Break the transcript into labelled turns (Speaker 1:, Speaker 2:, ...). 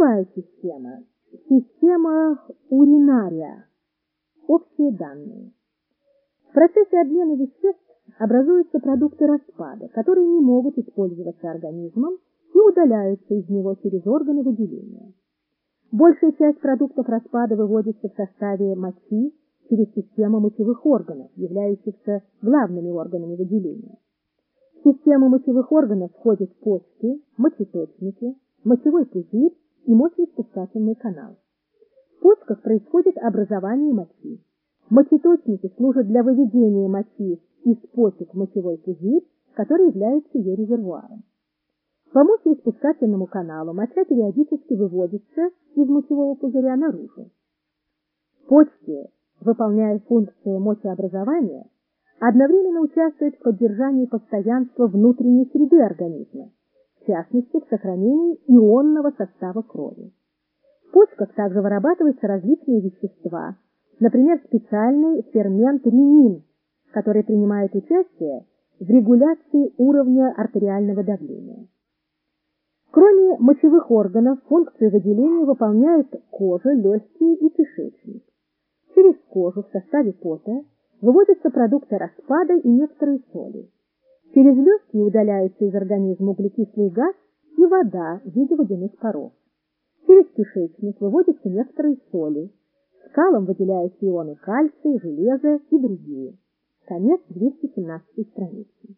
Speaker 1: Мочевая система. Система уринария. Общие данные. В процессе обмена веществ образуются продукты распада, которые не могут использоваться организмом и удаляются из него через органы выделения. Большая часть продуктов распада выводится в составе мочи через систему мочевых органов, являющихся главными органами выделения. В систему мочевых органов входят почки, мочеточники, мочевой пузырь и мочеиспускательный канал. В почках происходит образование мочи. Мочеточники служат для выведения мочи из почек в мочевой пузырь, который является ее резервуаром. По мочеиспускательному каналу моча периодически выводится из мочевого пузыря наружу. Почки, выполняя функции мочеобразования, одновременно участвуют в поддержании постоянства внутренней среды организма, частности, в сохранении ионного состава крови. В почках также вырабатываются различные вещества, например, специальный фермент ренин, который принимает участие в регуляции уровня артериального давления. Кроме мочевых органов, функции выделения выполняют кожа, легкие и кишечник. Через кожу в составе пота выводятся продукты распада и некоторые соли. Через легкие удаляются из организма углекислый газ и вода в виде водяных паров. Через кишечник выводятся некоторые соли. Скалом выделяются ионы кальция, железа и другие. Конец 217 страницы.